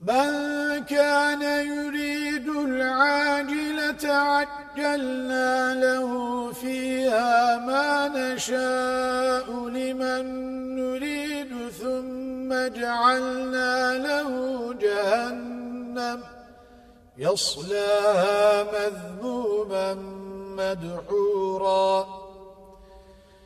من كان يريد العاجلة عجلنا له فيها ما نشاء لمن نريد ثم جعلنا له جهنم يصلاها مذبوبا مدحورا